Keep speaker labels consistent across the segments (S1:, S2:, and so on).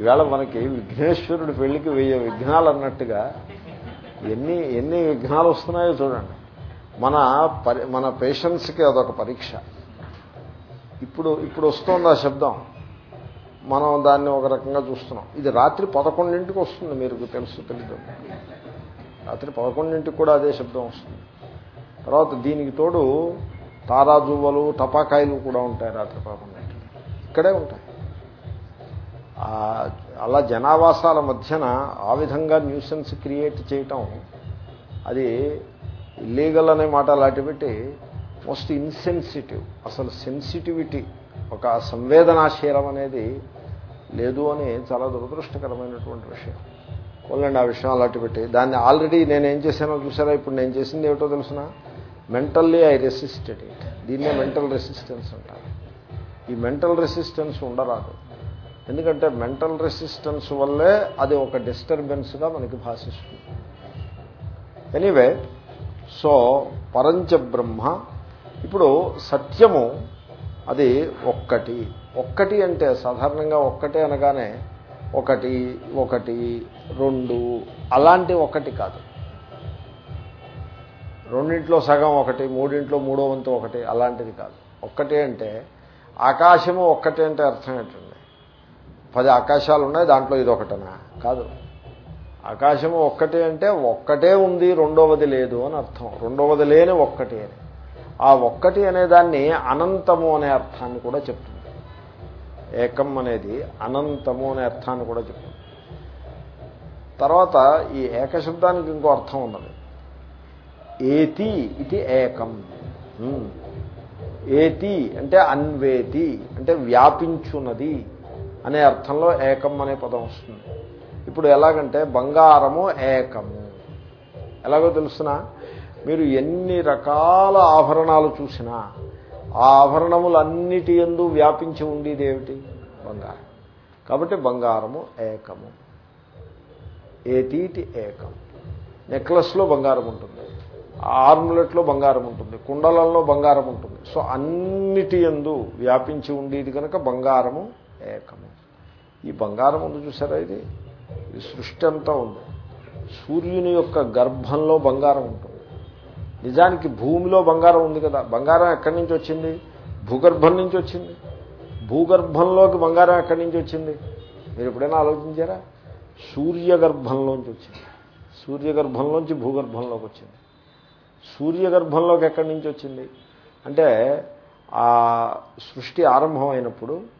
S1: ఈవేళ మనకి విఘ్నేశ్వరుడి పెళ్ళికి వెయ్యి విఘ్నాలు అన్నట్టుగా ఎన్ని ఎన్ని విఘ్నాలు వస్తున్నాయో చూడండి. మన పరి మన పేషెన్స్కి అదొక పరీక్ష. ఇప్పుడు ఇప్పుడు వస్తుంది ఆ శబ్దం. మనం దాన్ని ఒక రకంగా చూస్తున్నాం. ఇది రాత్రి పదకొండింటికి వస్తుంది మీరు తెలుసు తెలీదు. రాత్రి పదకొండింటికి కూడా అదే శబ్దం వస్తుంది. తర్వాత దీనికి తోడు తారాజువ్వలు టపాకాయలు కూడా ఉంటాయి రాత్రి పదకొండింటికి. ఇక్కడే ఉంటాయి. అలా జనావాసాల మధ్యన ఆ విధంగా న్యూసెన్స్ క్రియేట్ చేయటం అది ఇల్లీగల్ అనే మాట అలాంటి పెట్టి మోస్ట్ ఇన్సెన్సిటివ్ అసలు సెన్సిటివిటీ ఒక సంవేదనాశీలం అనేది లేదు అని చాలా దురదృష్టకరమైనటువంటి విషయం. పోలండి ఆ విషయం అలాంటి పెట్టి. దాన్ని ఆల్రెడీ నేను ఏం చేశానో చూసారా ఇప్పుడు నేను చేసింది ఏమిటో తెలిసిన? మెంటల్లీ ఐ రెసిస్టెడ్ ఇట్ దీన్నే మెంటల్ రెసిస్టెన్స్ అంటారు. ఈ మెంటల్ రెసిస్టెన్స్ ఉండరాదు. ఎందుకంటే మెంటల్ రెసిస్టెన్స్ వల్లే అది ఒక డిస్టర్బెన్స్గా మనకి భాషిస్తుంది. ఎనీవే సో పరంచ బ్రహ్మ ఇప్పుడు సత్యము అది ఒక్కటి. ఒక్కటి అంటే సాధారణంగా ఒక్కటే అనగానే ఒకటి ఒకటి రెండు అలాంటి ఒకటి కాదు. రెండింట్లో సగం ఒకటి మూడింట్లో మూడో వంతు ఒకటి అలాంటిది కాదు. ఒక్కటే అంటే ఆకాశము ఒక్కటే అంటే అర్థం ఏంటండి? పది ఆకాశాలు ఉన్నాయి దాంట్లో ఇది ఒకటనా కాదు. ఆకాశము ఒక్కటే అంటే ఒక్కటే ఉంది రెండవది లేదు అని అర్థం. రెండవది లేని ఒక్కటి అని. ఆ ఒక్కటి అనేదాన్ని అనంతము అనే అర్థాన్ని కూడా చెప్తుంది. ఏకం అనేది అనంతము అనే అర్థాన్ని కూడా చెప్తుంది. తర్వాత ఈ ఏకశబ్దానికి ఇంకో అర్థం ఉన్నది. ఏతి ఇది ఏకం. ఏతి అంటే అన్వేతి అంటే వ్యాపించున్నది. అనే అర్థంలో ఏకం అనే పదం వస్తుంది. ఇప్పుడు ఎలాగంటే బంగారము ఏకము ఎలాగో తెలుసిన? మీరు ఎన్ని రకాల ఆభరణాలు చూసినా ఆ ఆభరణములన్నిటి ఎందు వ్యాపించి ఉండేది ఏమిటి? బంగారం. కాబట్టి బంగారము ఏకము. ఏతీటి ఏకం. నెక్లెస్లో బంగారం ఉంటుంది. ఆర్ములెట్లో బంగారం ఉంటుంది. కుండలంలో బంగారం ఉంటుంది. సో అన్నిటి ఎందు వ్యాపించి ఉండేది కనుక బంగారము ఏకము. ఈ బంగారం ఉంది చూసారా ఇది? ఇది సృష్టి అంతా ఉంది. సూర్యుని యొక్క గర్భంలో బంగారం ఉంటుంది. నిజానికి భూమిలో బంగారం ఉంది కదా. బంగారం ఎక్కడి నుంచి వచ్చింది? భూగర్భం నుంచి వచ్చింది. భూగర్భంలోకి బంగారం ఎక్కడి నుంచి వచ్చింది? మీరు ఎప్పుడైనా ఆలోచించారా? సూర్యగర్భంలోంచి వచ్చింది. సూర్యగర్భంలోంచి భూగర్భంలోకి వచ్చింది. సూర్యగర్భంలోకి ఎక్కడి నుంచి వచ్చింది? అంటే ఆ సృష్టి ఆరంభమైనప్పుడు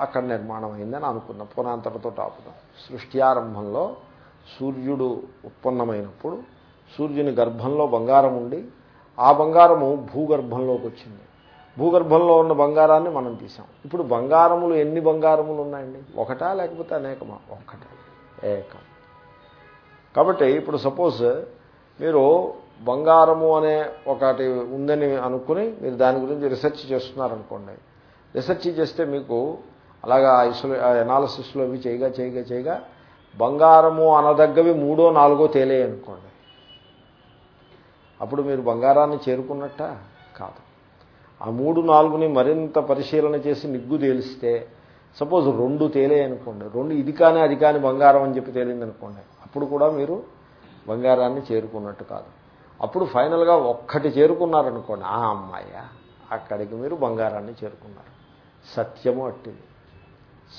S1: అక్కడ నిర్మాణం అయిందని అనుకున్నాం పునాంతటతో ఆపుదాం సృష్టి ఆరంభంలో సూర్యుడు ఉత్పన్నమైనప్పుడు సూర్యుని గర్భంలో బంగారం ఉండి ఆ బంగారము భూగర్భంలోకి వచ్చింది. భూగర్భంలో ఉన్న బంగారాన్ని మనం తీసాం. ఇప్పుడు బంగారములు ఎన్ని బంగారములు ఉన్నాయండి? ఒకటా లేకపోతే అనేకమా? ఒక్కటే ఏకం. కాబట్టి ఇప్పుడు సపోజ్ మీరు బంగారము అనే ఒకటి ఉందని అనుకుని మీరు దాని గురించి రీసెర్చ్ చేస్తున్నారనుకోండి రీసెర్చ్ చేస్తే మీకు అలాగా ఐసోలే ఎనాలసిస్లో ఇవి చేయగా చేయగా చేయగా బంగారము అనదగ్గవి మూడో నాలుగో తేలే అనుకోండి. అప్పుడు మీరు బంగారాన్ని చేరుకున్నట్ట? కాదు. ఆ మూడు నాలుగుని మరింత పరిశీలన చేసి నిగ్గు తేలిస్తే సపోజ్ రెండు తేలే అనుకోండి రెండు ఇది కానీ అది కానీ బంగారం అని చెప్పి తేలింది అనుకోండి అప్పుడు కూడా మీరు బంగారాన్ని చేరుకున్నట్టు కాదు. అప్పుడు ఫైనల్గా ఒక్కటి చేరుకున్నారనుకోండి ఆ అమ్మాయ అక్కడికి మీరు బంగారాన్ని చేరుకున్నారు. సత్యము అట్టింది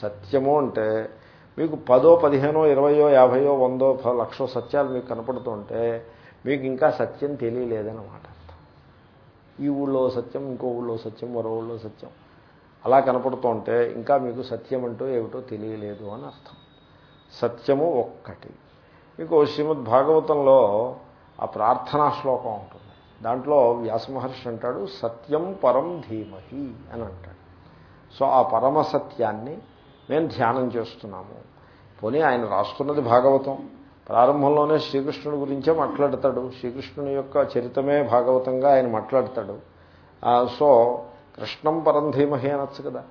S1: సత్యము అంటే మీకు పదో పదిహేనో ఇరవయో యాభయో వందో లక్షో సత్యాలు మీకు కనపడుతుంటే మీకు ఇంకా సత్యం తెలియలేదన్నమాట ఈ ఊళ్ళో సత్యం ఇంకో ఊళ్ళో సత్యం మరో ఊళ్ళో సత్యం అలా కనపడుతుంటే ఇంకా మీకు సత్యం అంటూ ఏమిటో తెలియలేదు అని అర్థం. సత్యము ఒక్కటి. మీకు శ్రీమద్ భాగవతంలో ఆ ప్రార్థనా శ్లోకం ఉంటుంది. దాంట్లో వ్యాసమహర్షి అంటాడు సత్యం పరం ధీమహి అని అంటాడు. సో ఆ పరమ సత్యాన్ని మేము ధ్యానం చేస్తున్నాము. పోనీ ఆయన రాస్తున్నది భాగవతం. ప్రారంభంలోనే శ్రీకృష్ణుడి గురించే మాట్లాడతాడు. శ్రీకృష్ణుని యొక్క చరితమే భాగవతంగా ఆయన మాట్లాడతాడు. సో కృష్ణం పరంధీమహి అనొచ్చు కదా.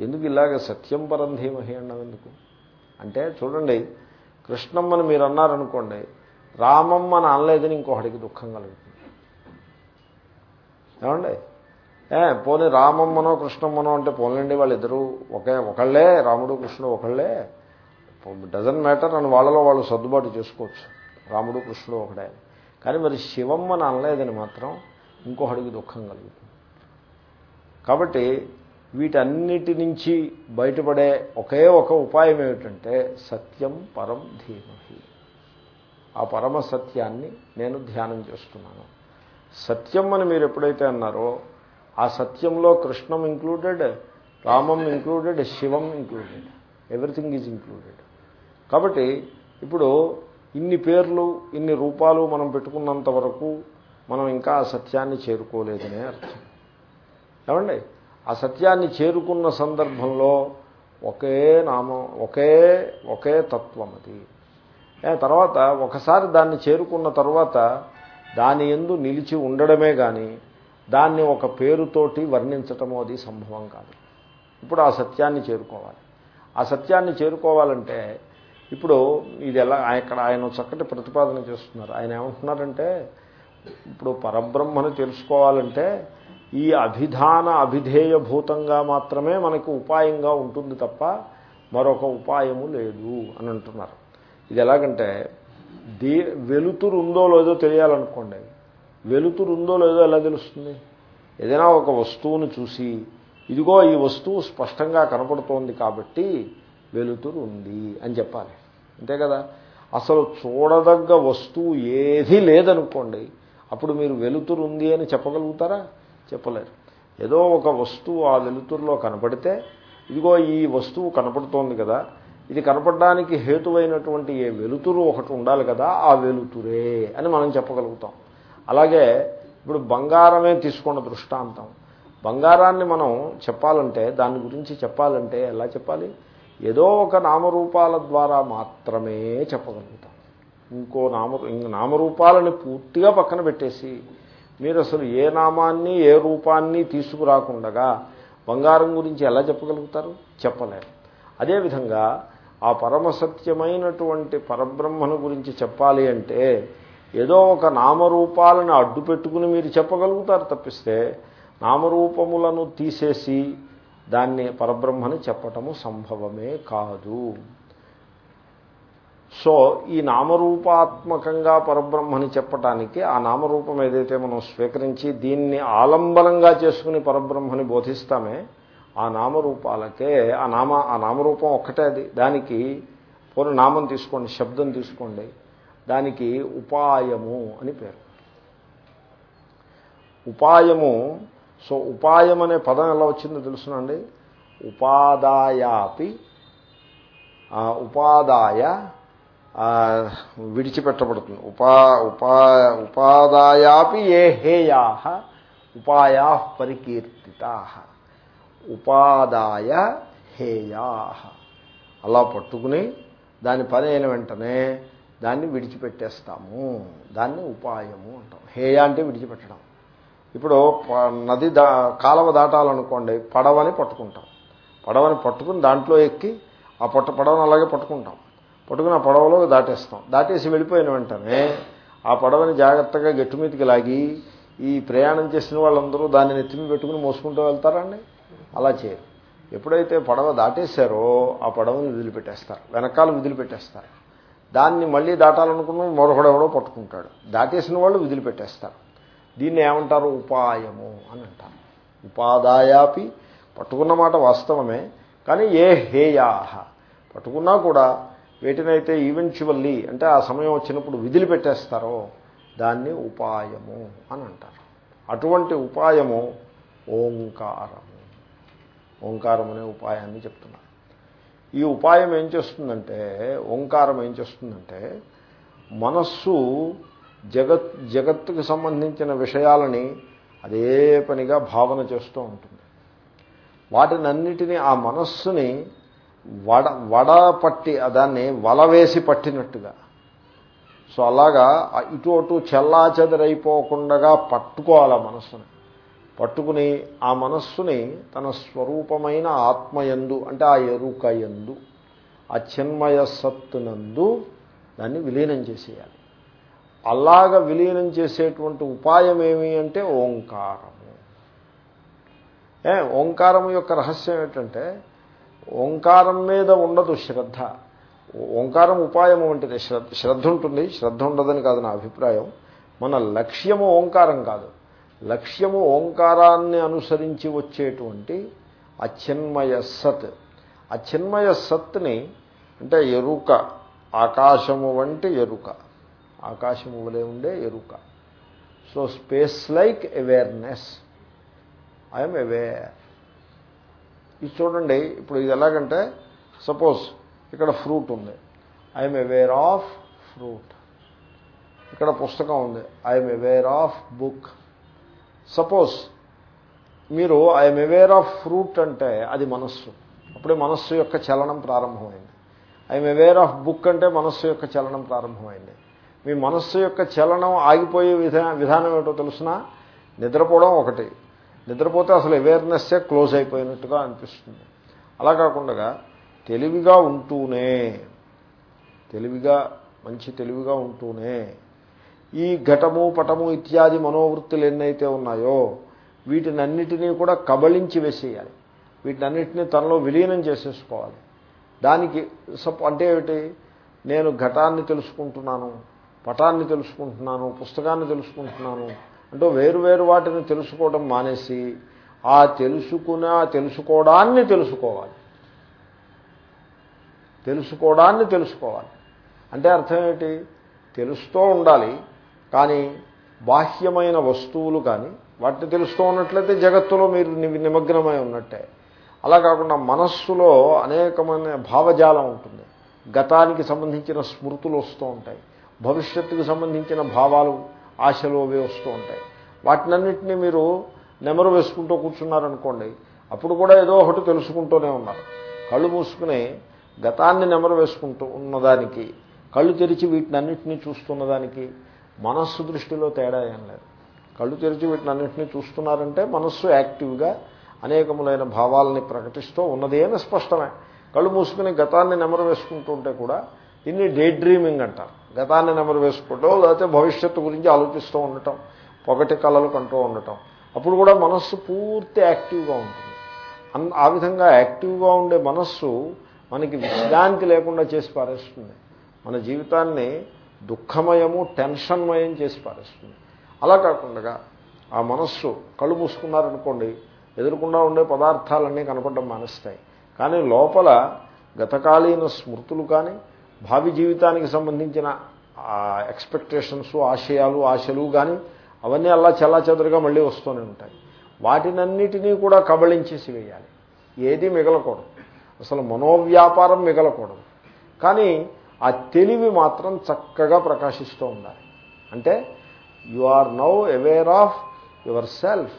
S1: ఎందుకు ఇలాగ సత్యం పరంధీమహి అన్నాం ఎందుకు? అంటే చూడండి కృష్ణం అని మీరు అన్నారనుకోండి రామమ్మ అని అనలేదని ఇంకొకటికి దుఃఖం కలుగుతుంది. ఏమండి? ఏ పోనీ రామమ్మనో కృష్ణమ్మనో అంటే పోలండి వాళ్ళిద్దరూ ఒకే ఒకళ్ళే రాముడు కృష్ణుడు ఒకళ్ళే. డజన్ మ్యాటర్ అని వాళ్ళలో వాళ్ళు సర్దుబాటు చేసుకోవచ్చు. రాముడు కృష్ణుడు ఒకడే కానీ మరి శివమ్మని అనలేదని మాత్రం ఇంకొకడికి దుఃఖం కలుగుతుంది. కాబట్టి వీటన్నిటి నుంచి బయటపడే ఒకే ఒక ఉపాయం ఏమిటంటే సత్యం పరం ధీమహి. ఆ పరమ సత్యాన్ని నేను ధ్యానం చేస్తున్నాను. సత్యం అని మీరు ఎప్పుడైతే అన్నారో ఆ సత్యంలో కృష్ణం ఇంక్లూడెడ్ రామం ఇంక్లూడెడ్ శివం ఇంక్లూడెడ్. ఎవ్రీథింగ్ ఈజ్ ఇంక్లూడెడ్ కాబట్టి ఇప్పుడు ఇన్ని పేర్లు ఇన్ని రూపాలు మనం పెట్టుకున్నంత వరకు మనం ఇంకా ఆ సత్యాన్ని చేరుకోలేదనే అర్థం. ఏమండి? ఆ సత్యాన్ని చేరుకున్న సందర్భంలో ఒకే నామం ఒకే ఒకే తత్వం అది. తర్వాత ఒకసారి దాన్ని చేరుకున్న తర్వాత దాని ఎందు నిలిచి ఉండడమే కానీ దాన్ని ఒక పేరుతోటి వర్ణించటమో అది సంభవం కాదు. ఇప్పుడు ఆ సత్యాన్ని చేరుకోవాలి. ఆ సత్యాన్ని చేరుకోవాలంటే ఇప్పుడు ఇది ఎలా ఇక్కడ ఆయన చక్కటి ప్రతిపాదన చేస్తున్నారు. ఆయన ఏమంటున్నారంటే ఇప్పుడు పరబ్రహ్మను తెలుసుకోవాలంటే ఈ అభిధాన అభిధేయభూతంగా మాత్రమే మనకు ఉపాయంగా ఉంటుంది తప్ప మరొక ఉపాయము లేదు అని అంటున్నారు. ఇది ఎలాగంటే దీ వెలుతురు ఉందో లేదో తెలియాలనుకోండి. వెలుతురు ఉందో లేదో ఎలా తెలుస్తుంది? ఏదైనా ఒక వస్తువును చూసి ఇదిగో ఈ వస్తువు స్పష్టంగా కనపడుతోంది కాబట్టి వెలుతురు ఉంది అని చెప్పాలి. అంతే కదా? అసలు చూడదగ్గ వస్తువు ఏదీ లేదనుకోండి అప్పుడు మీరు వెలుతురు ఉంది అని చెప్పగలుగుతారా? చెప్పలేరు. ఏదో ఒక వస్తువు ఆ వెలుతురులో కనపడితే ఇదిగో ఈ వస్తువు కనపడుతోంది కదా ఇది కనపడడానికి హేతువైనటువంటి ఏ వెలుతురు ఒకటి ఉండాలి కదా ఆ వెలుతురే అని మనం చెప్పగలుగుతాం. అలాగే ఇప్పుడు బంగారమే తీసుకున్న దృష్టాంతం. బంగారాన్ని మనం చెప్పాలంటే దాని గురించి చెప్పాలంటే ఎలా చెప్పాలి? ఏదో ఒక నామరూపాల ద్వారా మాత్రమే చెప్పగలుగుతాం. ఇంకో నామ ఇంక నామరూపాలని పూర్తిగా పక్కన పెట్టేసి మీరు అసలు ఏ నామాన్ని ఏ రూపాన్ని తీసుకురాకుండగా బంగారం గురించి ఎలా చెప్పగలుగుతారు? చెప్పలేరు అదేవిధంగా ఆ పరమసత్యమైనటువంటి పరబ్రహ్మను గురించి చెప్పాలి అంటే ఏదో ఒక నామరూపాలను అడ్డు పెట్టుకుని మీరు చెప్పగలుగుతారు తప్పిస్తే నామరూపములను తీసేసి దాన్ని పరబ్రహ్మని చెప్పటము సంభవమే కాదు. సో ఈ నామరూపాత్మకంగా పరబ్రహ్మని చెప్పటానికి ఆ నామరూపం ఏదైతే మనం స్వీకరించి దీన్ని ఆలంబనంగా చేసుకుని పరబ్రహ్మని బోధిస్తామే ఆ నామరూపాలకే ఆ నామ ఆ నామరూపం ఒక్కటే అది. దానికి పూర్వ నామం తీసుకోండి శబ్దం తీసుకోండి. దానికి ఉపాయము అని పేరు. ఉపాయము సో ఉపాయం అనే పదం ఎలా వచ్చిందో తెలుసునండి? ఉపాదాయాపి ఉపాదాయ విడిచిపెట్టబడుతుంది. ఉపా ఉపా ఉపాదాయాపి ఏ హేయా ఉపాయా పరికీర్తిత. ఉపాదాయ హేయా అలా పట్టుకుని దాని పని అయిన వెంటనే దాన్ని విడిచిపెట్టేస్తాము. దాన్ని ఉపాయము అంటాం. హేయ అంటే విడిచిపెట్టడం. ఇప్పుడు నది దా కాలవ దాటాలనుకోండి పడవని పట్టుకుంటాం. పడవని పట్టుకుని దాంట్లో ఎక్కి ఆ పట్ట పడవని అలాగే పట్టుకుంటాం. పట్టుకుని ఆ పడవలో దాటేస్తాం. దాటేసి వెళ్ళిపోయిన వెంటనే ఆ పడవని జాగ్రత్తగా గట్టు మీదకి లాగి ఈ ప్రయాణం చేసిన వాళ్ళందరూ దాన్ని నెత్తిమి పెట్టుకుని మోసుకుంటూ వెళ్తారండి అలా చేయరు. ఎప్పుడైతే పడవ దాటేశారో ఆ పడవని వదిలిపెట్టేస్తారు. వెనకాల విదిలిపెట్టేస్తారు. దాన్ని మళ్ళీ దాటాలనుకున్న మరొకడెవడో పట్టుకుంటాడు. దాటేసిన వాళ్ళు వదిలిపెట్టేస్తారు. దీన్ని ఏమంటారు? ఉపాయము అని అంటారు. ఉపాదాయాపి పట్టుకున్న మాట వాస్తవమే కానీ ఏ హేయాహ పట్టుకున్నా కూడా వేటినైతే ఈవెన్చువల్లీ అంటే ఆ సమయం వచ్చినప్పుడు విధులు పెట్టేస్తారో దాన్ని ఉపాయము అని అంటారు. అటువంటి ఉపాయము ఓంకారము. ఓంకారం అనే ఉపాయాన్ని చెప్తున్నారు. ఈ ఉపాయం ఏం చేస్తుందంటే ఓంకారం ఏం చేస్తుందంటే మనస్సు జగత్ జగత్తుకు సంబంధించిన విషయాలని అదే పనిగా భావన చేస్తూ ఉంటుంది. వాటినన్నిటినీ ఆ మనస్సుని వడ వడ పట్టి దాన్ని వల వేసి పట్టినట్టుగా. సో అలాగా ఇటు అటు చెల్లా చెదరైపోకుండా పట్టుకోవాలి ఆ మనస్సుని. పట్టుకుని ఆ మనస్సుని తన స్వరూపమైన ఆత్మయందు అంటే ఆ ఎరుకయందు ఆ చిన్మయ సత్తునందు దాన్ని విలీనం చేసేయాలి. అలాగ విలీనం చేసేటువంటి ఉపాయం ఏమి అంటే ఓంకారము. ఏ ఓంకారం యొక్క రహస్యం ఏంటంటే ఓంకారం మీద ఉండదు శ్రద్ధ. ఓంకారం ఉపాయం వంటిది. శ్రద్ధ శ్రద్ధ ఉంటుంది. శ్రద్ధ ఉండదని కాదు నా అభిప్రాయం. మన లక్ష్యము ఓంకారం కాదు. లక్ష్యము ఓంకారాన్ని అనుసరించి వచ్చేటువంటి అచిన్మయ సత్. అచిన్మయ సత్ని అంటే ఎరుక ఆకాశము వంటి ఎరుక. ఆకాశము వలె ఉండే ఎరుక. So space like awareness I'm aware ఇది చూడండి ఇప్పుడు ఇది ఎలాగంటే సపోజ్ ఇక్కడ ఫ్రూట్ ఉంది. ఐఎమ్ అవేర్ ఆఫ్ ఫ్రూట్ ఇక్కడ పుస్తకం ఉంది. I'm aware of book suppose మీరు ఐఎమ్ అవేర్ ఆఫ్ ఫ్రూట్ అంటే అది మనస్సు. అప్పుడే మనస్సు యొక్క చలనం ప్రారంభమైంది. ఐఎమ్ అవేర్ ఆఫ్ బుక్ అంటే మనస్సు యొక్క చలనం ప్రారంభమైంది. మీ మనస్సు యొక్క చలనం ఆగిపోయే విధా విధానం ఏమిటో తెలుసిన? నిద్రపోవడం ఒకటి. నిద్రపోతే అసలు అవేర్నెస్సే క్లోజ్ అయిపోయినట్టుగా అనిపిస్తుంది. అలా కాకుండా తెలివిగా ఉంటూనే తెలివిగా మంచి తెలివిగా ఉంటూనే ఈ ఘటము పటము ఇత్యాది మనోవృత్తులు ఎన్నైతే ఉన్నాయో వీటినన్నిటినీ కూడా కబళించి వేసేయాలి. వీటినన్నిటినీ తనలో విలీనం చేసేసుకోవాలి. దానికి సప్ అంటే ఏమిటి? నేను ఘటాన్ని తెలుసుకుంటున్నాను పటాన్ని తెలుసుకుంటున్నాను పుస్తకాన్ని తెలుసుకుంటున్నాను అంటే వేరు వేరు వాటిని తెలుసుకోవడం మానేసి ఆ తెలుసుకునే తెలుసుకోవడాన్ని తెలుసుకోవాలి. తెలుసుకోవడాన్ని తెలుసుకోవాలి. అంటే అర్థం ఏమిటి? తెలుస్తూ ఉండాలి. కానీ బాహ్యమైన వస్తువులు కానీ వాటిని తెలుస్తూ ఉన్నట్లయితే జగత్తులో మీరు నిమగ్నమై ఉన్నట్టే. అలా కాకుండా మనస్సులో అనేకమైన భావజాలం ఉంటుంది. గతానికి సంబంధించిన స్మృతులు వస్తూ ఉంటాయి. భవిష్యత్తుకు సంబంధించిన భావాలు ఆశలు అవి వస్తూ ఉంటాయి. వాటినన్నింటినీ మీరు నెమరు వేసుకుంటూ కూర్చున్నారనుకోండి అప్పుడు కూడా ఏదో ఒకటి తెలుసుకుంటూనే ఉన్నారు. కళ్ళు మూసుకుని గతాన్ని నెమరు వేసుకుంటూ ఉన్నదానికి కళ్ళు తెరిచి వీటినన్నింటినీ చూస్తున్నదానికి మనస్సు దృష్టిలో తేడా ఏం లేదు. కళ్ళు తెరిచి వీటినన్నింటినీ చూస్తున్నారంటే మనస్సు యాక్టివ్గా అనేకములైన భావాలని ప్రకటిస్తూ ఉన్నది అని స్పష్టమే. కళ్ళు మూసుకుని గతాన్ని నెమరు వేసుకుంటుంటే కూడా దీన్ని డే డ్రీమింగ్ అంటారు. గతాన్ని నెమరు వేసుకోవటం లేకపోతే భవిష్యత్తు గురించి ఆలోచిస్తూ ఉండటం పొగటి కళలు కంటూ ఉండటం. అప్పుడు కూడా మనస్సు పూర్తి యాక్టివ్గా ఉంటుంది. ఆ విధంగా యాక్టివ్గా ఉండే మనస్సు మనకి విశ్రాంతి లేకుండా చేసి పారేస్తుంది. మన జీవితాన్ని దుఃఖమయము టెన్షన్మయం చేసి పారేస్తుంది. అలా కాకుండా ఆ మనస్సు కళ్ళు మూసుకున్నారనుకోండి ఎదురుకుండా ఉండే పదార్థాలన్నీ కనపడడం మానేస్తాయి. కానీ లోపల గతకాలీన స్మృతులు కానీ భావి జీవితానికి సంబంధించిన ఎక్స్పెక్టేషన్స్ ఆశయాలు ఆశలు కానీ అవన్నీ అలా చల్లాచెదరుగా మళ్ళీ వస్తూనే ఉంటాయి. వాటినన్నిటినీ కూడా కబళించేసి వేయాలి. ఏది మిగలకూడదు. అసలు మనోవ్యాపారం మిగలకూడదు. కానీ ఆ తెలివి మాత్రం చక్కగా ప్రకాశిస్తూ ఉండాలి. అంటే you are now aware of yourself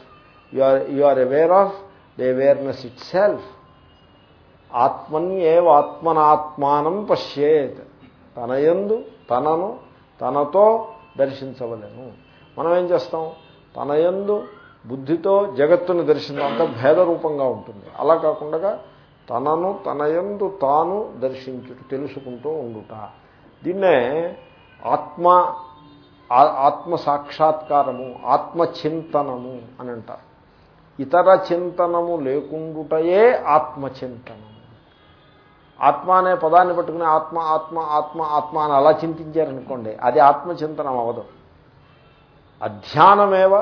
S1: you are you are aware of the awareness itself ఆత్మన్యేవ ఆత్మనాత్మానం పశ్యేత్. తనయందు తనను తనతో దర్శించవలేను. మనం ఏం చేస్తాం? తనయందు బుద్ధితో జగత్తుని దర్శించడం అంత భేదరూపంగా ఉంటుంది. అలా కాకుండా తనను తనయందు తాను దర్శించుట తెలుసుకుంటూ ఉండుట. దీన్నే ఆత్మ ఆత్మ సాక్షాత్కారము ఆత్మచింతనము అని అంటారు. ఇతర చింతనము లేకుండుటయే ఆత్మచింతనము ఆత్మ అనే పదాన్ని పట్టుకుని ఆత్మ ఆత్మ ఆత్మ ఆత్మ అని అలా చింతించారనుకోండి అది ఆత్మచింతనం అవదు అధ్యానమేవ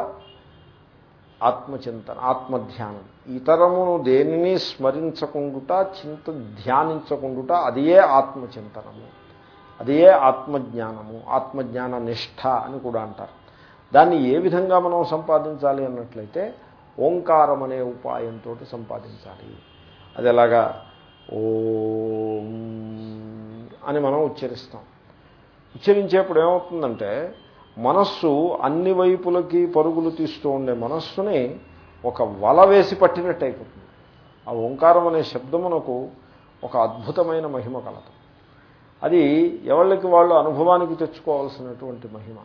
S1: ఆత్మచింతన ఆత్మధ్యానం. ఇతరమును దేనిని స్మరించకుండుట చింత ధ్యానించకుండుట అదియే ఆత్మచింతనము. అదియే ఆత్మజ్ఞానము. ఆత్మజ్ఞాన నిష్ఠ అని కూడా అంటారు. దాన్ని ఏ విధంగా మనం సంపాదించాలి అన్నట్లయితే ఓంకారం అనే ఉపాయంతో సంపాదించాలి. అది ఎలాగా? ఓ అని మనం ఉచ్చరిస్తాం. ఉచ్చరించేప్పుడు ఏమవుతుందంటే మనస్సు అన్ని వైపులకి పరుగులు తీస్తూ ఉండే మనస్సుని ఒక వల వేసి పట్టినట్టు అయిపోతుంది. ఆ ఓంకారం అనే శబ్దమునకు ఒక అద్భుతమైన మహిమ కలదు. అది ఎవరికి వాళ్ళు అనుభవానికి తెచ్చుకోవాల్సినటువంటి మహిమ.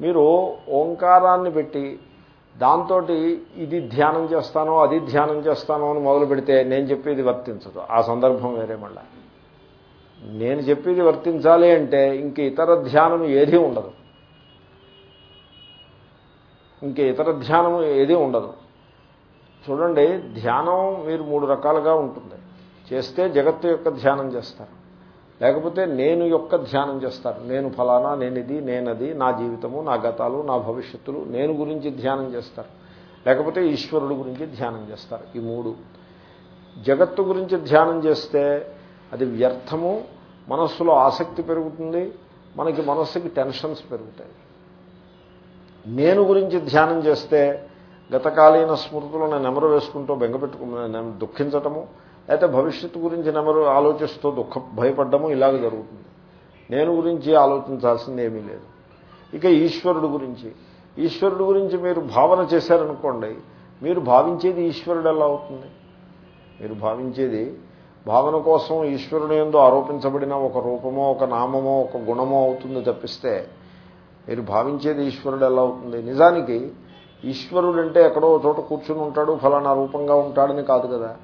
S1: మీరు ఓంకారాన్ని పెట్టి దాంతో ఇది ధ్యానం చేస్తానో అది ధ్యానం చేస్తానో అని మొదలు పెడితే నేను చెప్పేది వర్తించదు. ఆ సందర్భం వేరే మళ్ళా. నేను చెప్పేది వర్తించాలి అంటే ఇంక ఇతర ధ్యానం ఏదీ ఉండదు. ఇంక ఇతర ధ్యానం ఏదీ ఉండదు. చూడండి ధ్యానం మీరు మూడు రకాలుగా ఉంటుంది. చేస్తే జగత్తు యొక్క ధ్యానం చేస్తారు. లేకపోతే నేను యొక్క ధ్యానం చేస్తారు. నేను ఫలానా నేనిది నేనది నా జీవితము నా గతాలు నా భవిష్యత్తులు నేను గురించి ధ్యానం చేస్తారు. లేకపోతే ఈశ్వరుడు గురించి ధ్యానం చేస్తారు. ఈ మూడు. జగత్తు గురించి ధ్యానం చేస్తే అది వ్యర్థము మనస్సులో ఆసక్తి పెరుగుతుంది మనకి మనస్సుకి టెన్షన్స్ పెరుగుతాయి. నేను గురించి ధ్యానం చేస్తే గతకాలీన స్మృతులను నెమరు వేసుకుంటూ బెంగపెట్టుకు దుఃఖించటము లేకపోతే భవిష్యత్తు గురించి నెమరు ఆలోచిస్తూ దుఃఖ భయపడ్డము ఇలాగ జరుగుతుంది. నేను గురించి ఆలోచించాల్సింది ఏమీ లేదు. ఇక ఈశ్వరుడు గురించి. ఈశ్వరుడు గురించి మీరు భావన చేశారనుకోండి మీరు భావించేది ఈశ్వరుడు ఎలా అవుతుంది? మీరు భావించేది భావన కోసం ఈశ్వరుని ఎందు ఆరోపించబడిన ఒక రూపమో ఒక నామమో ఒక గుణమో అవుతుంది తప్పిస్తే మీరు భావించేది ఈశ్వరుడు ఎలా అవుతుంది నిజానికి ఈశ్వరుడు అంటే ఎక్కడో చోట కూర్చుని ఉంటాడు ఫలానా రూపంగా ఉంటాడని కాదు కదా.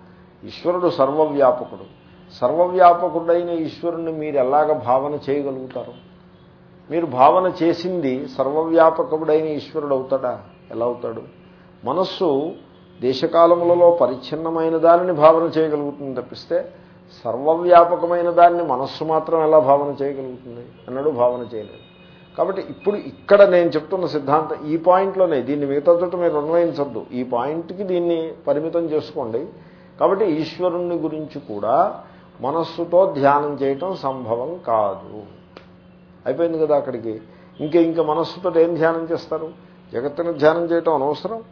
S1: ఈశ్వరుడు సర్వవ్యాపకుడు. సర్వవ్యాపకుడైన ఈశ్వరుణ్ణి మీరు ఎలాగ భావన చేయగలుగుతారు? మీరు భావన చేసింది సర్వవ్యాపకుడైన ఈశ్వరుడు అవుతాడా? ఎలా అవుతాడు? మనస్సు దేశకాలములలో పరిచ్ఛిన్నమైన దానిని భావన చేయగలుగుతుంది తప్పిస్తే సర్వవ్యాపకమైన దాన్ని మనస్సు మాత్రం ఎలా భావన చేయగలుగుతుంది? అన్నాడు భావన చేయలేదు. కాబట్టి ఇప్పుడు ఇక్కడ నేను చెప్తున్న సిద్ధాంతం ఈ పాయింట్లోనే దీన్ని మిగతా చోట మీరు అన్వయించద్దు. ఈ పాయింట్కి దీన్ని పరిమితం చేసుకోండి. కాబట్టి ఈశ్వరుణ్ణి గురించి కూడా మనస్సుతో ధ్యానం చేయటం సంభవం కాదు. అయిపోయింది కదా అక్కడికి. ఇంకా ఇంకా మనస్సుతో ఏం ధ్యానం చేస్తారు? జగత్తుని ధ్యానం చేయటం అనవసరం.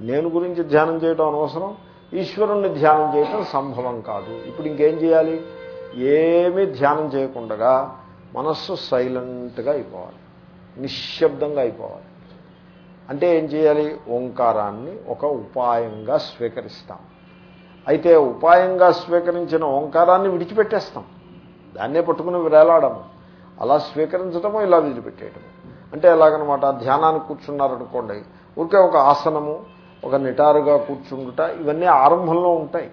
S1: నేను గురించి ధ్యానం చేయటం అనవసరం. ఈశ్వరుణ్ణి ధ్యానం చేయటం సంభవం కాదు. ఇప్పుడు ఇంకేం చేయాలి? ఏమీ ధ్యానం చేయకుండా మనస్సు సైలెంట్గా అయిపోవాలి. నిశ్శబ్దంగా అయిపోవాలి. అంటే ఏం చేయాలి? ఓంకారాన్ని ఒక ఉపాయంగా స్వీకరిస్తాం. అయితే ఉపాయంగా స్వీకరించిన ఓంకారాన్ని విడిచిపెట్టేస్తాం. దాన్నే పట్టుకుని వేలాడము. అలా స్వీకరించడము ఇలా విడిచిపెట్టేయటము. అంటే ఎలాగనమాట? ధ్యానానికి కూర్చున్నారనుకోండి ఊరికే ఒక ఆసనము ఒక నిటారుగా కూర్చుండుట ఇవన్నీ ఆరంభంలో ఉంటాయి.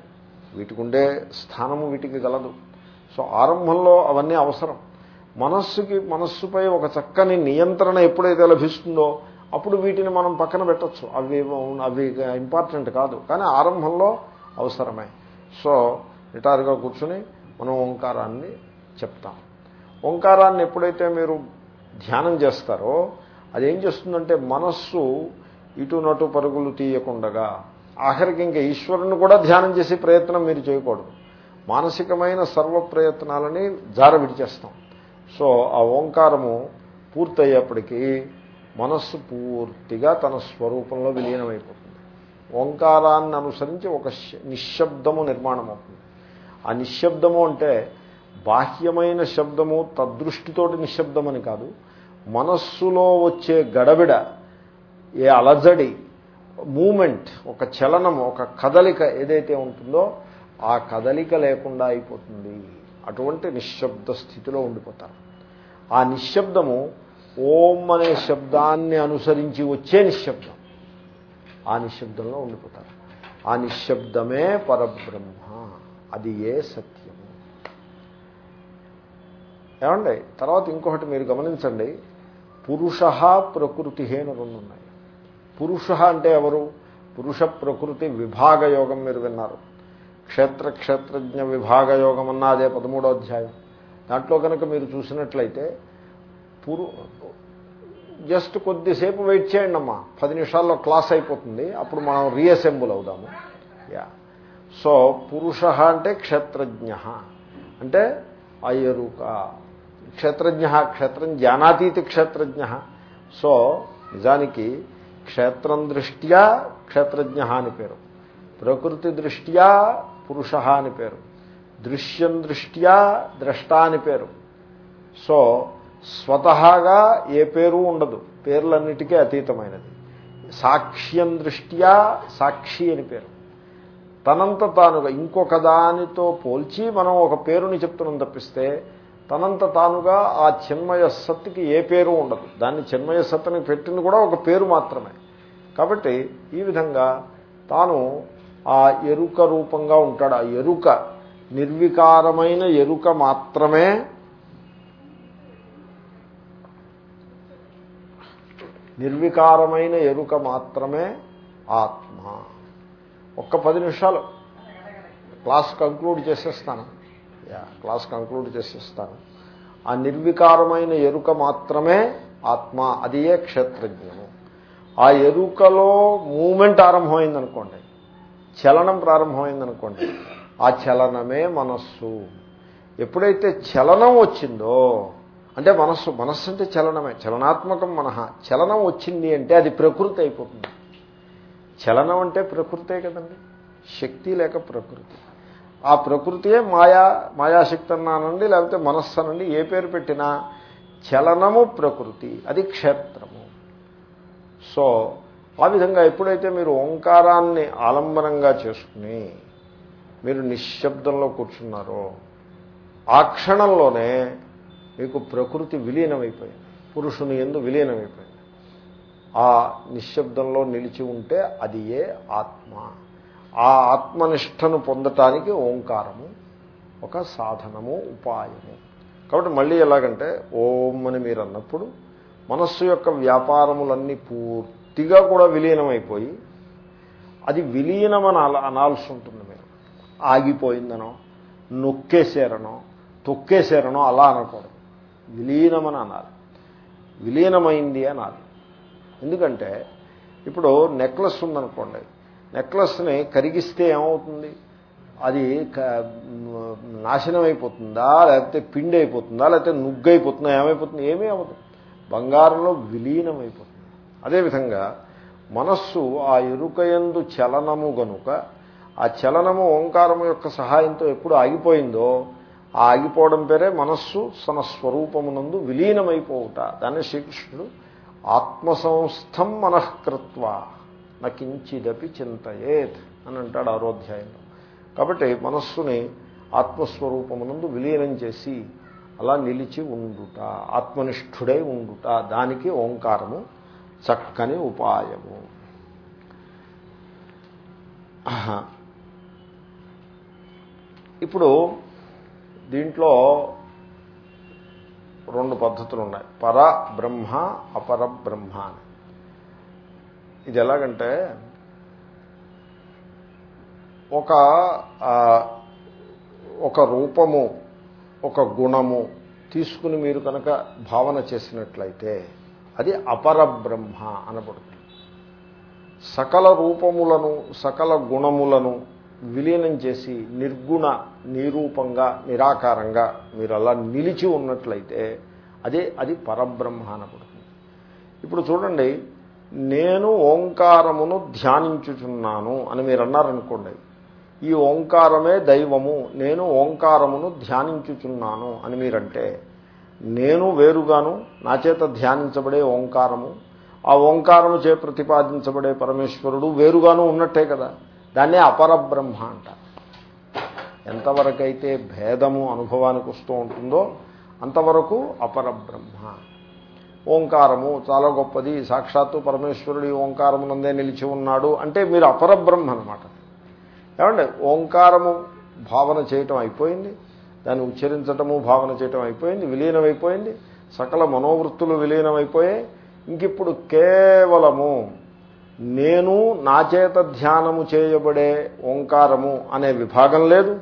S1: వీటికి ఉండే స్థానము వీటికి గలదు. సో ఆరంభంలో అవన్నీ అవసరం. మనస్సుకి మనస్సుపై ఒక చక్కని నియంత్రణ ఎప్పుడైతే లభిస్తుందో అప్పుడు వీటిని మనం పక్కన పెట్టచ్చు. అవి అవి ఇంపార్టెంట్ కాదు. కానీ ఆరంభంలో అవసరమే. సో నిటారుగా కూర్చుని మనం ఓంకారాన్ని చెప్తాం. ఓంకారాన్ని ఎప్పుడైతే మీరు ధ్యానం చేస్తారో అదేం చేస్తుందంటే మనస్సు ఇటు నటు పరుగులు తీయకుండగా ఆఖరికి ఇంకా ఈశ్వరుని కూడా ధ్యానం చేసే ప్రయత్నం మీరు చేయకూడదు. మానసికమైన సర్వ ప్రయత్నాలని జార విడిచేస్తాం సో ఆ ఓంకారము పూర్తయ్యేప్పటికీ మనస్సు పూర్తిగా తన స్వరూపంలో విలీనమైపోతుంది. ఓంకారాన్ని అనుసరించి ఒక నిశ్శబ్దము నిర్మాణం అవుతుంది ఆ నిశ్శబ్దము అంటే బాహ్యమైన శబ్దము తదృష్టితోటి నిశ్శబ్దం అని కాదు మనస్సులో వచ్చే గడబిడ ఏ అలజడి మూమెంట్ ఒక చలనం ఒక కదలిక ఏదైతే ఉంటుందో ఆ కదలిక లేకుండా అయిపోతుంది. అటువంటి నిశ్శబ్ద స్థితిలో ఉండిపోతారు. ఆ నిశ్శబ్దము ఓం అనే శబ్దాన్ని అనుసరించి వచ్చే నిశ్శబ్దం. ఆ నిశ్శబ్దంలో ఉండిపోతారు. ఆ నిశ్శబ్దమే పరబ్రహ్మ. అది ఏ సత్యము? ఏమండి? తర్వాత ఇంకొకటి మీరు గమనించండి. పురుష ప్రకృతి అని రెండు ఉన్నాయి. పురుష అంటే ఎవరు? పురుష ప్రకృతి విభాగ యోగం మీరు విన్నారు. క్షేత్ర క్షేత్రజ్ఞ విభాగ యోగం అన్న అదే పదమూడో అధ్యాయం. దాంట్లో కనుక మీరు చూసినట్లయితే పురు జస్ట్ కొద్దిసేపు వెయిట్ చేయండి అమ్మా. పది నిమిషాల్లో క్లాస్ అయిపోతుంది. అప్పుడు మనం రీఅసెంబుల్ అవుదాము. యా సో పురుష అంటే క్షేత్రజ్ఞ. అంటే ఆ ఎరుక క్షేత్రజ్ఞ క్షేత్రం జ్ఞానాతీతి క్షేత్రజ్ఞ. సో నిజానికి క్షేత్రం దృష్ట్యా క్షేత్రజ్ఞ అని పేరు. ప్రకృతి దృష్ట్యా పురుష అని పేరు. దృశ్యం దృష్ట్యా ద్రష్ట అని పేరు. సో స్వతహాగా ఏ పేరు ఉండదు. పేర్లన్నిటికీ అతీతమైనది. సాక్ష్యం దృష్ట్యా సాక్షి అని పేరు. తనంత తానుగా ఇంకొక దానితో పోల్చి మనం ఒక పేరుని చెప్తున్నాం తప్పిస్తే తనంత తానుగా ఆ చిన్మయ సత్తుకి ఏ పేరు ఉండదు. దాన్ని చిన్మయ సత్తుని పెట్టింది కూడా ఒక పేరు మాత్రమే. కాబట్టి ఈ విధంగా తాను ఆ ఎరుక రూపంగా ఉంటాడు. ఆ ఎరుక నిర్వికారమైన ఎరుక మాత్రమే నిర్వికారమైన ఎరుక మాత్రమే ఆత్మ. ఒక్క పది నిమిషాలు. క్లాస్ కంక్లూడ్ చేసేస్తాను. యా క్లాస్ కంక్లూడ్ చేసేస్తాను. ఆ నిర్వికారమైన ఎరుక మాత్రమే ఆత్మ. అది ఏ క్షేత్రజ్ఞము. ఆ ఎరుకలో మూమెంట్ ఆరంభమైందనుకోండి. చలనం ప్రారంభమైందనుకోండి. ఆ చలనమే మనస్సు. ఎప్పుడైతే చలనం వచ్చిందో అంటే మనస్సు మనస్సు అంటే చలనమే చలనాత్మకం మనహ. చలనం వచ్చింది అంటే అది ప్రకృతి అయిపోతుంది. చలనం అంటే ప్రకృతే కదండి. శక్తి లేక ప్రకృతి. ఆ ప్రకృతియే మాయా మాయాశక్తి అన్నానండి లేకపోతే మనస్సు అనండి ఏ పేరు పెట్టినా చలనము ప్రకృతి అది క్షేత్రము. సో ఆ విధంగా ఎప్పుడైతే మీరు ఓంకారాన్ని ఆలంబనంగా చేసుకుని మీరు నిశ్శబ్దంలో కూర్చున్నారో ఆ క్షణంలోనే మీకు ప్రకృతి విలీనమైపోయింది. పురుషుని ఎందు విలీనమైపోయింది. ఆ నిశ్శబ్దంలో నిలిచి ఉంటే అది ఏ ఆత్మ? ఆ ఆత్మనిష్టను పొందటానికి ఓంకారము ఒక సాధనము ఉపాయము. కాబట్టి మళ్ళీ ఎలాగంటే ఓం అని మీరు అన్నప్పుడు మనస్సు యొక్క వ్యాపారములన్నీ పూర్తి పూర్తిగా కూడా విలీనమైపోయి అది విలీనమని అలా అనాల్సి ఉంటుంది మీరు. ఆగిపోయిందనో నొక్కేశారనో తొక్కేశారనో అలా అనకూడదు. విలీనమని అనాలి. విలీనమైంది అనాలి. ఎందుకంటే ఇప్పుడు నెక్లెస్ ఉందనుకోండి నెక్లెస్ని కరిగిస్తే ఏమవుతుంది? అది నాశనం అయిపోతుందా లేకపోతే పిండి అయిపోతుందా లేకపోతే నుగ్గైపోతుందా? అయిపోతుందా ఏమైపోతుంది? ఏమీ అవ్వదు. బంగారంలో విలీనం అయిపోతుంది అదేవిధంగా మనస్సు ఆ ఎరుకయందు చలనము గనుక ఆ చలనము ఓంకారము యొక్క సహాయంతో ఎప్పుడు ఆగిపోయిందో ఆ ఆగిపోవడం పేరే మనస్సు తన స్వరూపమునందు విలీనమైపోవుట. దాన్ని శ్రీకృష్ణుడు ఆత్మసంస్థం మనఃకృత్వ నకించిదపి చింతయేత్ అని అంటాడు ఆరోధ్యాయంలో. కాబట్టి మనస్సుని ఆత్మస్వరూపమునందు విలీనం చేసి అలా నిలిచి ఉండుట ఆత్మనిష్ఠుడై ఉండుట దానికి ఓంకారము చక్కని ఉపాయము. ఇప్పుడు దీంట్లో రెండు పద్ధతులు ఉన్నాయి పర బ్రహ్మ అపర బ్రహ్మ అని. ఇది ఎలాగంటే ఒక ఒక రూపము ఒక గుణము తీసుకుని మీరు కనుక భావన చేసినట్లయితే అది అపరబ్రహ్మ అనబడుతుంది. సకల రూపములను సకల గుణములను విలీనం చేసి నిర్గుణ నిరూపంగా నిరాకారంగా మీరు అలా నిలిచి ఉన్నట్లయితే అదే అది పరబ్రహ్మ అనబడుతుంది. ఇప్పుడు చూడండి నేను ఓంకారమును ధ్యానించుచున్నాను అని మీరు అన్నారనుకోండి ఈ ఓంకారమే దైవము నేను ఓంకారమును ధ్యానించుచున్నాను అని మీరంటే నేను వేరుగాను నా చేత ధ్యానించబడే ఓంకారము ఆ ఓంకారము చే ప్రతిపాదించబడే పరమేశ్వరుడు వేరుగాను ఉన్నట్టే కదా. దాన్నే అపరబ్రహ్మ అంట. ఎంతవరకైతే భేదము అనుభవానికి వస్తూ ఉంటుందో అంతవరకు అపరబ్రహ్మ. ఓంకారము చాలా గొప్పది. సాక్షాత్తు పరమేశ్వరుడి ఓంకారమునందే నిలిచి ఉన్నాడు అంటే మీరు అపరబ్రహ్మ అనమాట ఏమండి? ఓంకారము భావన చేయటం అయిపోయింది. దాన్ని ఉచ్చరించటము భావన చేయటం అయిపోయింది విలీనమైపోయింది. సకల మనోవృత్తులు విలీనమైపోయాయి. ఇంకిప్పుడు కేవలము నేను నా చేత ధ్యానము చేయబడే ఓంకారము అనే విభాగం లేదు.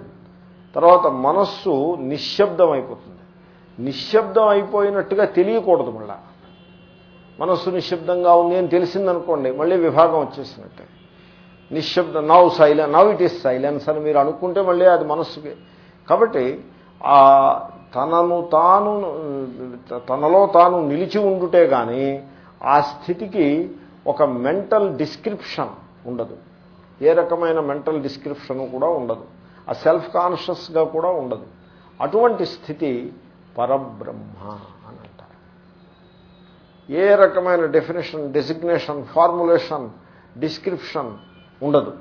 S1: తర్వాత మనస్సు నిశ్శబ్దం అయిపోతుంది నిశ్శబ్దం అయిపోయినట్టుగా తెలియకూడదు మళ్ళా. మనస్సు నిశ్శబ్దంగా ఉంది అని తెలిసిందనుకోండి మళ్ళీ విభాగం వచ్చేసినట్టే. నిశ్శబ్దం now silence now it is silence అని మీరు అనుకుంటే మళ్ళీ అది మనస్సుకి. కాబట్టి ఆ తనను తాను తనలో తాను నిలిచి ఉండుటే కానీ ఆ స్థితికి ఒక మెంటల్ డిస్క్రిప్షన్ ఉండదు. ఏ రకమైన మెంటల్ డిస్క్రిప్షన్ కూడా ఉండదు. ఆ సెల్ఫ్ కాన్షియస్గా కూడా ఉండదు. అటువంటి స్థితి పరబ్రహ్మ అని అంటారు. ఏ రకమైన డెఫినేషన్ డెసిగ్నేషన్ ఫార్ములేషన్ డిస్క్రిప్షన్ ఉండదు.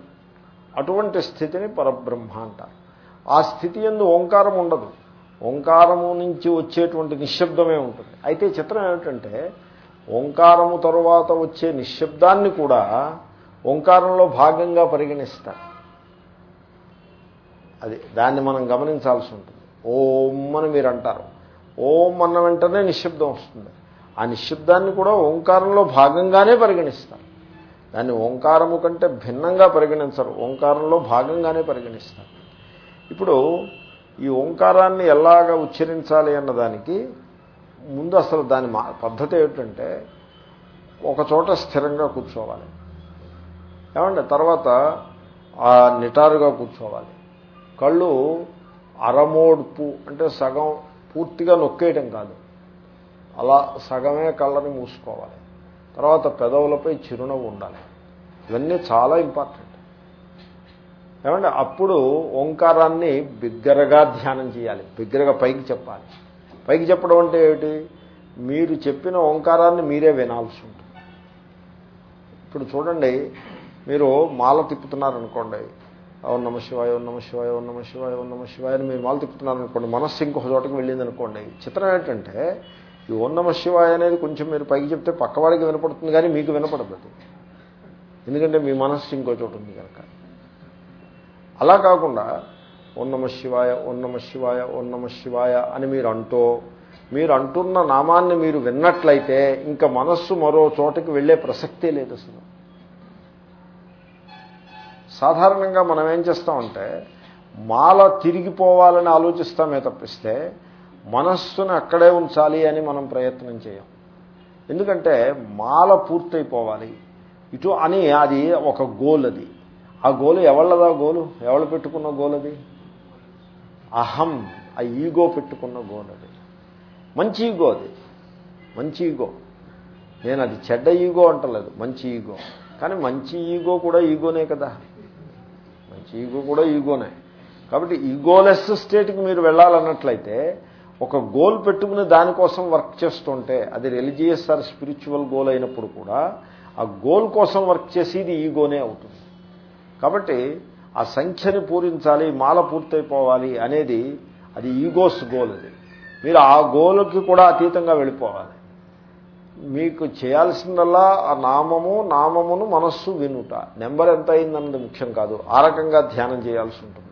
S1: అటువంటి స్థితిని పరబ్రహ్మ అంటారు. ఆ స్థితి ఎందు ఓంకారం ఉండదు. ఓంకారము నుంచి వచ్చేటువంటి నిశ్శబ్దమే ఉంటుంది. అయితే చిత్రం ఏమిటంటే ఓంకారము తరువాత వచ్చే నిశ్శబ్దాన్ని కూడా ఓంకారంలో భాగంగా పరిగణిస్తారు. అది దాన్ని మనం గమనించాల్సి ఉంటుంది. ఓం అని మీరు అంటారు ఓం అన్న వెంటనే నిశ్శబ్దం వస్తుంది. ఆ నిశ్శబ్దాన్ని కూడా ఓంకారంలో భాగంగానే పరిగణిస్తారు. దాన్ని ఓంకారము కంటే భిన్నంగా పరిగణించరు. ఓంకారంలో భాగంగానే పరిగణిస్తారు. ఇప్పుడు ఈ ఓంకారాన్ని ఎలాగ ఉచ్చరించాలి అన్నదానికి ముందు అసలు దాని పద్ధతి ఏమిటంటే ఒక చోట స్థిరంగా కూర్చోవాలి. ఏమంటే తర్వాత ఆ నిటారుగా కూర్చోవాలి. కళ్ళు అరమోడ్పు అంటే సగం పూర్తిగా నొక్కేయటం కాదు. అలా సగమే కళ్ళని మూసుకోవాలి. తర్వాత పెదవులపై చిరునవ్వు ఉండాలి. ఇవన్నీ చాలా ఇంపార్టెంట్. ఏమంటే అప్పుడు ఓంకారాన్ని బిగ్గరగా ధ్యానం చేయాలి. బిగ్గరగా పైకి చెప్పాలి. పైకి చెప్పడం అంటే ఏమిటి? మీరు చెప్పిన ఓంకారాన్ని మీరే వినాల్సి ఉంటుంది. ఇప్పుడు చూడండి మీరు మాల తిప్పుతున్నారనుకోండి ఓం నమ శివాయ ఓం నమ శివాయ ఓం నమ శివాయ ఓం నమ శివాయ అని మీరు మాల తిప్పుతున్నారనుకోండి మనస్సు ఇంకొక చోటకి వెళ్ళింది అనుకోండి చిత్రం ఏంటంటే ఈ ఓం నమ శివాయ అనేది కొంచెం మీరు పైకి చెప్తే పక్కవాడికి వినపడుతుంది కానీ మీకు వినపడదు. ఎందుకంటే మీ మనస్సు ఇంకో చోటు ఉంది కనుక. అలా కాకుండా ఓం నమ శివాయ ఓం నమ శివాయ ఓం నమ శివాయ అని మీరు అంటూ మీరు అంటున్న నామాన్ని మీరు విన్నట్లయితే ఇంకా మనస్సు మరో చోటకి వెళ్ళే ప్రసక్తే లేదు అసలు. సాధారణంగా మనం ఏం చేస్తామంటే మాల తిరిగిపోవాలని ఆలోచిస్తామే తప్పిస్తే మనస్సును అక్కడే ఉంచాలి అని మనం ప్రయత్నం చేయం. ఎందుకంటే మాల పూర్తయిపోవాలి. ఇటు అని అది ఒక గోల్ అది. ఆ గోలు ఎవళ్ళదా గోలు? ఎవరు పెట్టుకున్న గోల్ అది అహం ఆ ఈగో పెట్టుకున్న గోల్ అది మంచి ఈగో అది. మంచి ఈగో. నేను అది చెడ్డ ఈగో అంటలేదు మంచి ఈగో. కానీ మంచి ఈగో కూడా ఈగోనే కదా. మంచి ఈగో కూడా ఈగోనే. కాబట్టి ఈగోలెస్ స్టేట్కి మీరు వెళ్ళాలన్నట్లయితే ఒక గోల్ పెట్టుకుని దానికోసం వర్క్ చేస్తుంటే అది రిలీజియస్ ఆర్ స్పిరిచువల్ గోల్ అయినప్పుడు కూడా ఆ గోల్ కోసం వర్క్ చేసేది ఈగోనే అవుతుంది. కాబట్టి ఆ సంఖ్యని పూరించాలి మాల పూర్తయిపోవాలి అనేది అది ఈగోస్ గోల్ అది. మీరు ఆ గోల్కి కూడా అతీతంగా వెళ్ళిపోవాలి. మీకు చేయాల్సిందల్లా ఆ నామము నామమును మనస్సు వినుట. నెంబర్ ఎంత అయిందన్నది ముఖ్యం కాదు. ఆ రకంగా ధ్యానం చేయాల్సి ఉంటుంది.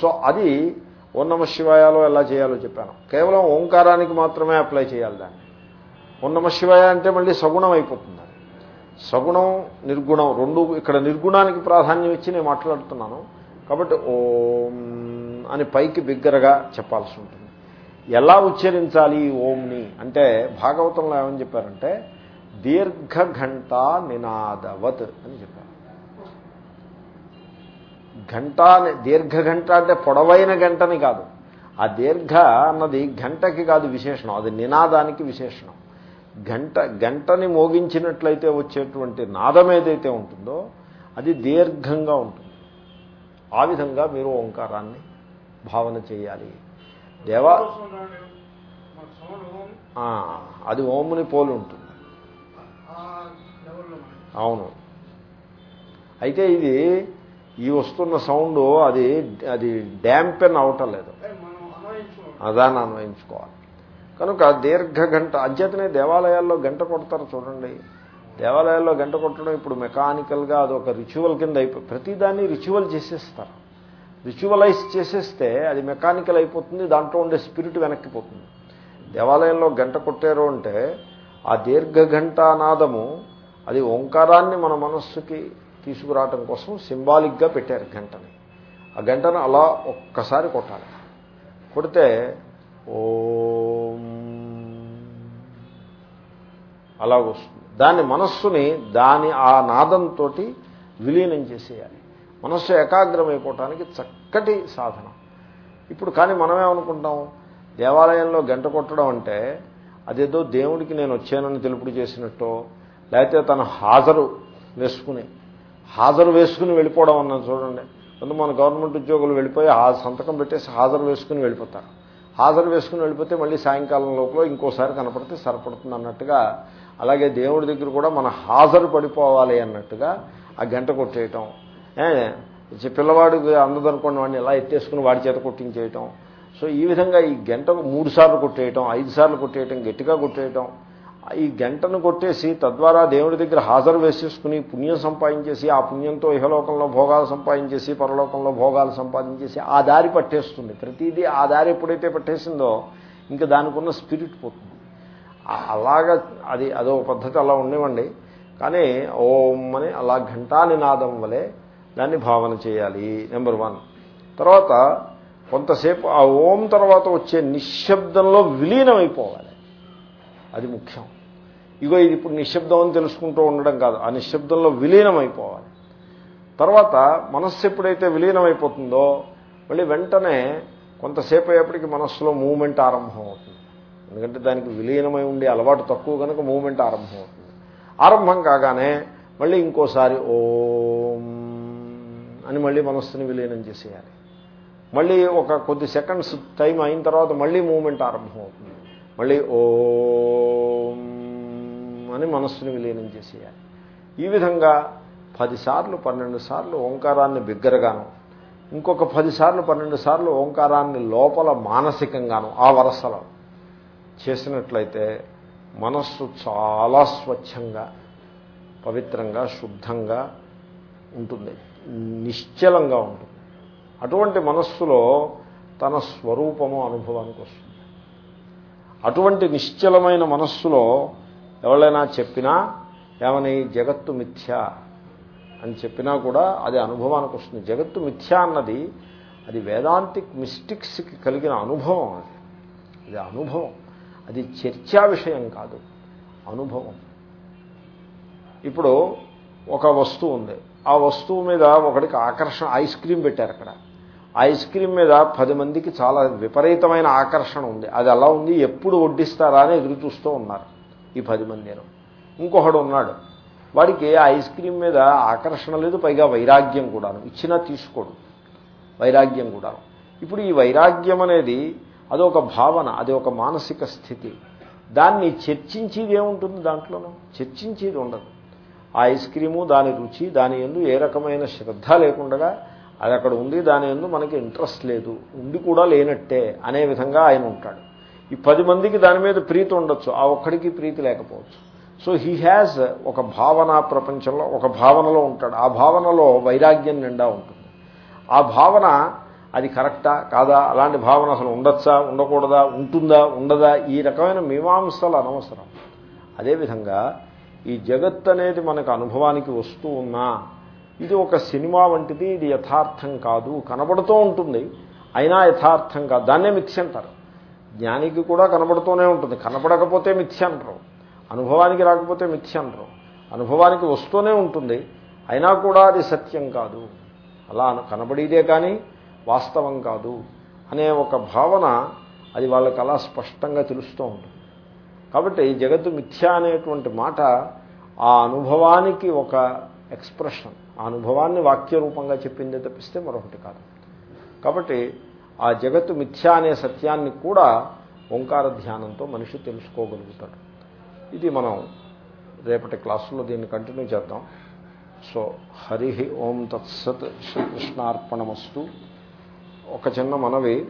S1: సో అది ఓం నమ శివాయాలో ఎలా చేయాలో చెప్పాను. కేవలం ఓంకారానికి మాత్రమే అప్లై చేయాలి దాన్ని. ఓం నమ శివాయ అంటే మళ్ళీ సగుణం అయిపోతుంది సగుణం నిర్గుణం రెండు ఇక్కడ నిర్గుణానికి ప్రాధాన్యం ఇచ్చి నేను మాట్లాడుతున్నాను. కాబట్టి ఓం అని పైకి బిగ్గరగా చెప్పాల్సి ఉంటుంది. ఎలా ఉచ్చరించాలి ఓంని? అంటే భాగవతంలో ఏమని చెప్పారంటే దీర్ఘఘంట నినాదవత్ అని చెప్పారు. ఘంట దీర్ఘఘంట అంటే పొడవైన గంటని కాదు. ఆ దీర్ఘ అన్నది గంటకి కాదు విశేషణం అది నినాదానికి విశేషణం. గంట గంటని మోగించినట్లయితే వచ్చేటువంటి నాదం ఏదైతే ఉంటుందో అది దీర్ఘంగా ఉంటుంది. ఆ విధంగా మీరు ఓంకారాన్ని భావన చేయాలి. దేవా అది ఓముని పోలి ఉంటుంది. అవును. అయితే ఇది ఈ వస్తున్న సౌండ్ అది అది డ్యాంపెన్ అవటం లేదు. అదాన్ని అన్వయించుకోవాలి. కనుక దీర్ఘ గంట అధ్యతనే దేవాలయాల్లో గంట కొడతారు చూడండి. దేవాలయాల్లో గంట కొట్టడం ఇప్పుడు మెకానికల్గా అదొక రిచువల్ కింద అయిపోయి ప్రతిదాన్ని రిచువల్ చేసేస్తారు. రిచువలైజ్ చేసేస్తే అది మెకానికల్ అయిపోతుంది దాంట్లో ఉండే స్పిరిట్ వెనక్కిపోతుంది దేవాలయంలో గంట కొట్టారు అంటే ఆ దీర్ఘ ఘంటానాదము అది ఓంకారాన్ని మన మనస్సుకి తీసుకురావటం కోసం సింబాలిక్గా పెట్టారు గంటని. ఆ గంటను అలా ఒక్కసారి కొట్టాలి. కొడితే ఓ అలా వస్తుంది. దాని మనస్సుని దాని ఆ నాదంతో విలీనం చేసేయాలి. మనస్సు ఏకాగ్రమైపోవటానికి చక్కటి సాధన. ఇప్పుడు కానీ మనమేమనుకుంటాం దేవాలయంలో గంట కొట్టడం అంటే అదేదో దేవుడికి నేను వచ్చానని తెలుపుడు చేసినట్టు లేకపోతే తన హాజరు వేసుకుని హాజరు వేసుకుని వెళ్ళిపోవడం అన్నది చూడండి. మన గవర్నమెంట్ ఉద్యోగులు వెళ్ళిపోయి సంతకం పెట్టేసి హాజరు వేసుకుని వెళ్ళిపోతారు. హాజరు వేసుకుని వెళ్ళిపోతే మళ్ళీ సాయంకాలం లోపల ఇంకోసారి కనపడితే సరిపడుతుంది అన్నట్టుగా అలాగే దేవుడి దగ్గర కూడా మన హాజరు పడిపోవాలి అన్నట్టుగా ఆ గంట కొట్టేయటం. పిల్లవాడు అందదనుకోండి వాడిని ఎలా ఎత్తేసుకుని వాడి చేత కొట్టించేయటం సో ఈ విధంగా ఈ గంట మూడు సార్లు కొట్టేయటం ఐదు సార్లు కొట్టేయటం గట్టిగా కొట్టేయటం. ఈ గంటను కొట్టేసి తద్వారా దేవుడి దగ్గర హాజరు వేసేసుకుని పుణ్యం సంపాదించేసి ఆ పుణ్యంతో ఇహలోకంలో భోగాలు సంపాదించేసి పరలోకంలో భోగాలు సంపాదించేసి ఆ దారి పట్టేస్తుంది. ప్రతిదీ ఆ దారి ఎప్పుడైతే పట్టేసిందో ఇంకా దానికి ఉన్న స్పిరిట్ పోతుంది. అలాగా అది అదో పద్ధతి అలా ఉండేవండి. కానీ ఓం అని అలా ఘంటా నినాదం వలె దాన్ని భావన చేయాలి నెంబర్ వన్. తర్వాత కొంతసేపు ఆ ఓం తర్వాత వచ్చే నిశ్శబ్దంలో విలీనమైపోవాలి. అది ముఖ్యం. ఇగో ఇది ఇప్పుడు నిశ్శబ్దం అని తెలుసుకుంటూ ఉండడం కాదు. ఆ నిశ్శబ్దంలో విలీనమైపోవాలి. తర్వాత మనస్సు ఎప్పుడైతే విలీనమైపోతుందో మళ్ళీ వెంటనే కొంతసేపు అయ్యేప్పటికి మనస్సులో మూమెంట్ ఆరంభం అవుతుంది ఎందుకంటే దానికి విలీనమై ఉండే అలవాటు తక్కువ కనుక మూమెంట్ ఆరంభం అవుతుంది ఆరంభం కాగానే మళ్ళీ ఇంకోసారి ఓం అని మళ్ళీ మనస్సుని విలీనం చేసేయాలి. మళ్ళీ ఒక కొద్ది సెకండ్స్ టైం అయిన తర్వాత మళ్ళీ మూమెంట్ ఆరంభం అవుతుంది మళ్ళీ ఓం అని మనస్సుని విలీనం చేసేయాలి. ఈ విధంగా పదిసార్లు పన్నెండు సార్లు ఓంకారాన్ని బిగ్గరగాను ఇంకొక పదిసార్లు పన్నెండు సార్లు ఓంకారాన్ని లోపల మానసికంగాను ఆ వరసలో చేసినట్లయితే మనస్సు చాలా స్వచ్ఛంగా పవిత్రంగా శుద్ధంగా ఉంటుంది. నిశ్చలంగా ఉంటుంది. అటువంటి మనస్సులో తన స్వరూపము అనుభవానికి వస్తుంది. అటువంటి నిశ్చలమైన మనస్సులో ఎవరైనా చెప్పినా ఏమని జగత్తు మిథ్య అని చెప్పినా కూడా అది అనుభవానికి వస్తుంది. జగత్తు మిథ్య అన్నది అది వేదాంతిక్ మిస్టిక్స్కి కలిగిన అనుభవం అది. అది అనుభవం. అది చర్చా విషయం కాదు. అనుభవం. ఇప్పుడు ఒక వస్తువు ఉంది. ఆ వస్తువు మీద ఒకటికి ఆకర్షణ ఐస్ క్రీమ్ పెట్టారు అక్కడ. ఐస్ క్రీమ్ మీద పది మందికి చాలా విపరీతమైన ఆకర్షణ ఉంది. అది అలా ఉంది ఎప్పుడు వడ్డిస్తారా అని ఎదురు చూస్తూ ఉన్నారు. ఈ పది మందిను ఇంకొకడు ఉన్నాడు వాడికి ఐస్ క్రీమ్ మీద ఆకర్షణ లేదు పైగా వైరాగ్యం కూడాను. ఇచ్చినా తీసుకోడు. వైరాగ్యం కూడాను. ఇప్పుడు ఈ వైరాగ్యం అనేది అదొక భావన అది ఒక మానసిక స్థితి. దాన్ని చర్చించేది ఏముంటుంది దాంట్లోనూ? చర్చించేది ఉండదు. ఆ ఐస్ క్రీము దాని రుచి దాని ఎందు ఏ రకమైన శ్రద్ధ లేకుండా అది అక్కడ ఉంది దాని ఎందు మనకి ఇంట్రెస్ట్ లేదు ఉండి కూడా లేనట్టే అనే విధంగా ఆయన ఉంటాడు. ఈ పది మందికి దాని మీద ప్రీతి ఉండొచ్చు ఆ ఒక్కడికి ప్రీతి లేకపోవచ్చు. సో హీ హ్యాజ్ ఒక భావన ప్రపంచంలో ఒక భావనలో ఉంటాడు. ఆ భావనలో వైరాగ్యం నిండా ఉంటుంది. ఆ భావన అది కరెక్టా కాదా? అలాంటి భావన అసలు ఉండొచ్చా ఉండకూడదా ఉంటుందా ఉండదా? ఈ రకమైన మీమాంసలు అనవసరం. అదేవిధంగా ఈ జగత్ అనేది మనకు అనుభవానికి వస్తూ ఉన్నా ఇది ఒక సినిమా వంటిది ఇది యథార్థం కాదు కనబడుతూ ఉంటుంది. అయినా యథార్థం కాదు. దాన్నే మిక్స్ అంటారు. జ్ఞానికి కూడా కనబడుతూనే ఉంటుంది. కనపడకపోతే మిథ్య అంటారు. అనుభవానికి రాకపోతే మిథ్య అంటారు. అనుభవానికి వస్తూనే ఉంటుంది. అయినా కూడా అది సత్యం కాదు. అలా కనబడేదే కానీ వాస్తవం కాదు అనే ఒక భావన అది వాళ్ళకి అలా స్పష్టంగా తెలుస్తూ ఉంటుంది. కాబట్టి జగత్తు మిథ్య అనేటువంటి మాట ఆ అనుభవానికి ఒక ఎక్స్ప్రెషన్. ఆ అనుభవాన్ని వాక్య రూపంగా చెప్పిందే తప్పిస్తే మరొకటి కాదు. కాబట్టి ఆ జగత్తు మిథ్య అనే సత్యాన్ని కూడా ఓంకార ధ్యానంతో మనిషి తెలుసుకోగలుగుతాడు. ఇది మనం రేపటి క్లాసులో దీన్ని కంటిన్యూ చేద్దాం. సో హరి ఓం తత్సత్ శ్రీకృష్ణార్పణమస్తు. ఒక చిన్న మనవి.